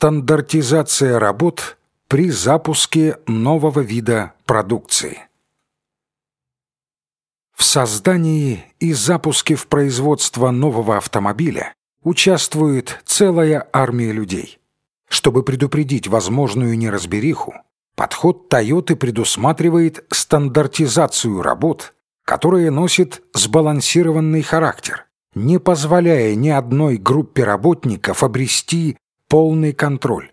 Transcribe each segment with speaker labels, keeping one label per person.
Speaker 1: Стандартизация работ при запуске нового вида продукции. В создании и запуске в производство нового автомобиля участвует целая армия людей. Чтобы предупредить возможную неразбериху, подход Toyota предусматривает стандартизацию работ, которая носит сбалансированный характер, не позволяя ни одной группе работников обрести полный контроль.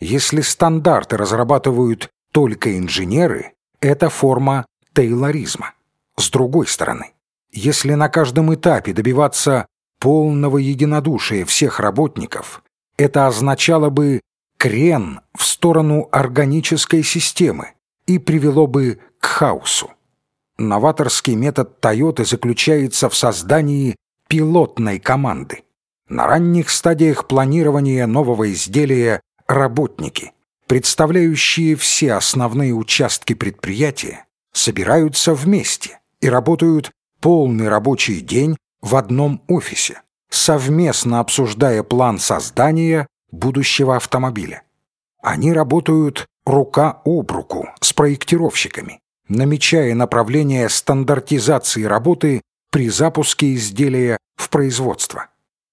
Speaker 1: Если стандарты разрабатывают только инженеры, это форма тейлоризма. С другой стороны, если на каждом этапе добиваться полного единодушия всех работников, это означало бы крен в сторону органической системы и привело бы к хаосу. Новаторский метод Toyota заключается в создании пилотной команды. На ранних стадиях планирования нового изделия работники, представляющие все основные участки предприятия, собираются вместе и работают полный рабочий день в одном офисе, совместно обсуждая план создания будущего автомобиля. Они работают рука об руку с проектировщиками, намечая направление стандартизации работы при запуске изделия в производство.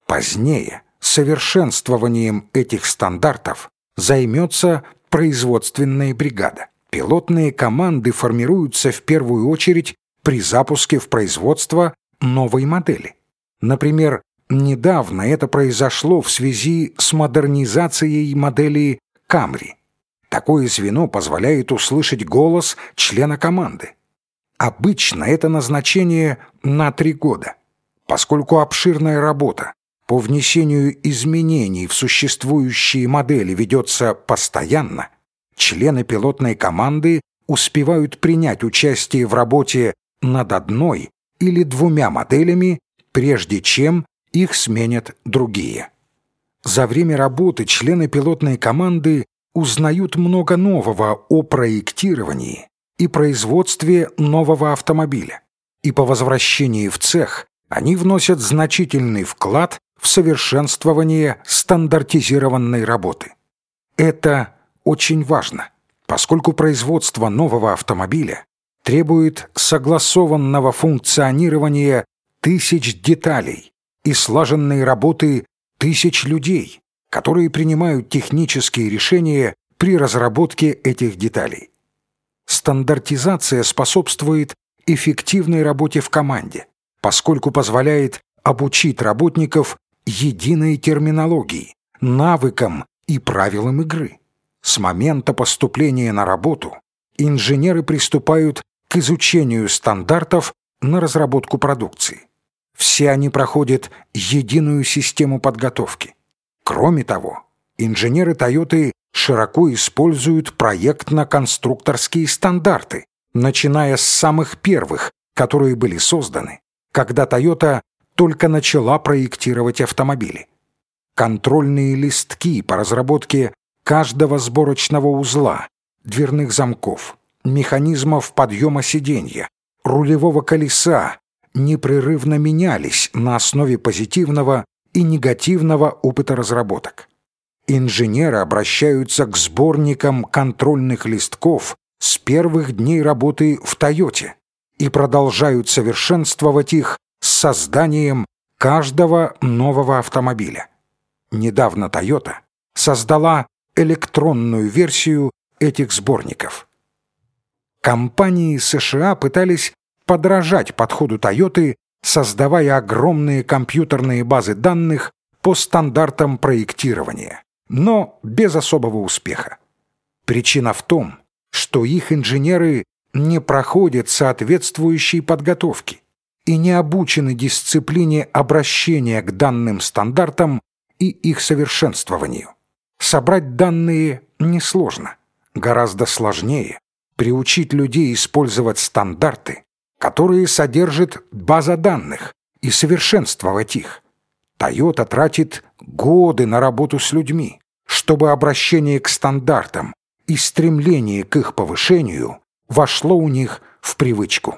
Speaker 1: Позднее совершенствованием этих стандартов займется производственная бригада. Пилотные команды формируются в первую очередь при запуске в производство новой модели. Например, недавно это произошло в связи с модернизацией модели Camry. Такое звено позволяет услышать голос члена команды. Обычно это назначение на три года. Поскольку обширная работа по внесению изменений в существующие модели ведется постоянно, члены пилотной команды успевают принять участие в работе над одной или двумя моделями, прежде чем их сменят другие. За время работы члены пилотной команды узнают много нового о проектировании и производстве нового автомобиля, и по возвращении в цех они вносят значительный вклад в совершенствование стандартизированной работы. Это очень важно, поскольку производство нового автомобиля требует согласованного функционирования тысяч деталей и слаженной работы тысяч людей, которые принимают технические решения при разработке этих деталей. Стандартизация способствует эффективной работе в команде, поскольку позволяет обучить работников единой терминологии, навыкам и правилам игры. С момента поступления на работу инженеры приступают к изучению стандартов на разработку продукции. Все они проходят единую систему подготовки. Кроме того, инженеры Toyota широко используют проектно-конструкторские стандарты, начиная с самых первых, которые были созданы, когда Toyota только начала проектировать автомобили. Контрольные листки по разработке каждого сборочного узла, дверных замков, механизмов подъема сиденья, рулевого колеса непрерывно менялись на основе позитивного и негативного опыта разработок. Инженеры обращаются к сборникам контрольных листков с первых дней работы в «Тойоте» и продолжают совершенствовать их созданием каждого нового автомобиля. Недавно Toyota создала электронную версию этих сборников. Компании США пытались подражать подходу Toyota, создавая огромные компьютерные базы данных по стандартам проектирования, но без особого успеха. Причина в том, что их инженеры не проходят соответствующей подготовки и не обучены дисциплине обращения к данным стандартам и их совершенствованию. Собрать данные несложно. Гораздо сложнее приучить людей использовать стандарты, которые содержит база данных, и совершенствовать их. Toyota тратит годы на работу с людьми, чтобы обращение к стандартам и стремление к их повышению вошло у них в привычку.